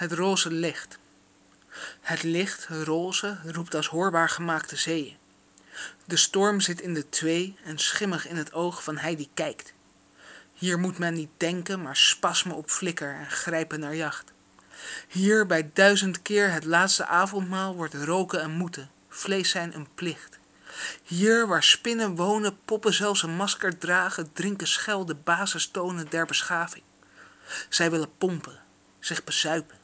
het roze licht. Het licht roze roept als hoorbaar gemaakte zeeën. De storm zit in de twee en schimmig in het oog van hij die kijkt. Hier moet men niet denken maar spasmen op flikker en grijpen naar jacht. Hier bij duizend keer het laatste avondmaal wordt roken en moeten vlees zijn een plicht. Hier waar spinnen wonen poppen zelfs een masker dragen drinken schel de basistonen der beschaving. Zij willen pompen zich bezuipen.